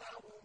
بينهم